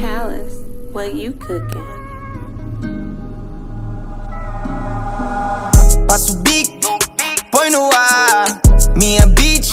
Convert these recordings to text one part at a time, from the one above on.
Palace, what you cooking? Passo o bico, põe no ar. Minha beat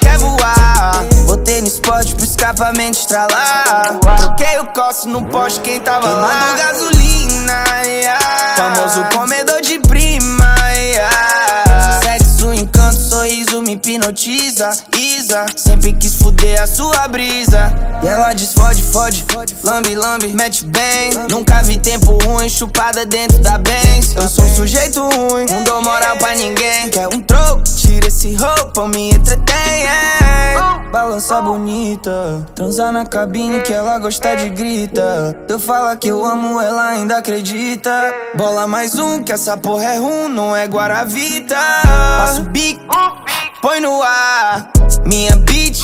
quer voar. Botei no spot pro escapamento estralar. Troquei o coço no poste, quem tava lá? Queimando gasolina, yeah. famoso comedor de prima. Yeah. Sexo, encanto, sorriso me hipnotiza. Isa, sempre quis fuder a sua brisa. E ela diz: fode, fode, lambe, lambe, mete bem. Nunca vi tempo ruim, chupada dentro da Benz. Eu sou um sujeito ruim, não dou moral pra ninguém. Quer um troco? Esse roupa, me entretém. é. Balança bonita, transar na cabine que ela gosta de grita. Eu falo que eu amo, ela ainda acredita. Bola mais um, que essa porra é rum, não é Guaravita. Passo o bico, põe no ar. Minha beat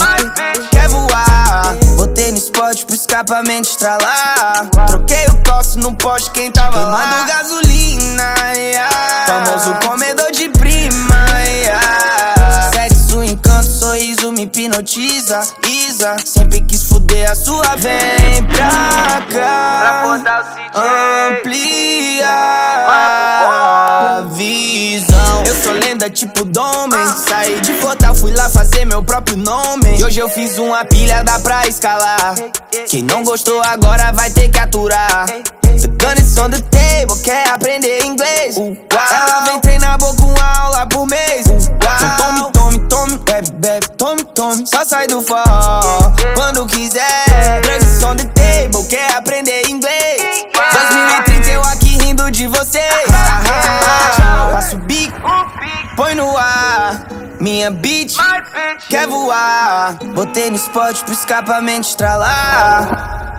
quer voar. Botei no spot pro escapamento estralar. Troquei o coço no poste, quem tava Queimando gasolina. Yeah. Famoso comedor hipnotiza. Isa, sempre quis fuder a sua. Vem pra cá. Amplia a visão. Eu sou lenda tipo Domen. Saí de Fortal, fui lá fazer meu próprio nome. E hoje eu fiz uma pilha, dá pra escalar. Quem não gostou agora vai ter que aturar. The gun is on the table, quer aprender inglês? Ela vem treinar boca uma aula por mês. Tome, tome. Só sai do forró quando quiser. Drugs on the table, quer aprender inglês? 2030 eu aqui rindo de vocês. Passo o bico, põe no ar. Minha beat quer voar. Botei no spot pro escapamento estralar.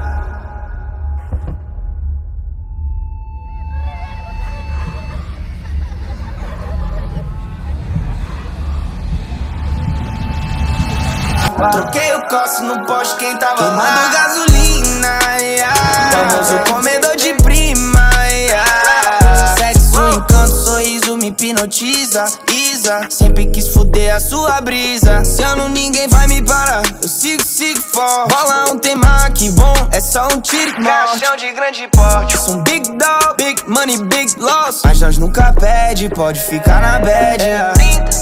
Troquei o coço no poste, quem tava Queimando gasolina, yeah. Famoso comedor de prima, yeah. Sexo, encanto, sorriso me hipnotiza Isa, sempre quis fuder a sua brisa Se ano ninguém vai me parar Eu sigo, sigo forte Rola um tema que bom, é só um tiro que Caixão de grande porte. eu sou um big dog, big money, big loss Mas nós nunca perde, pode ficar na bad yeah. 30,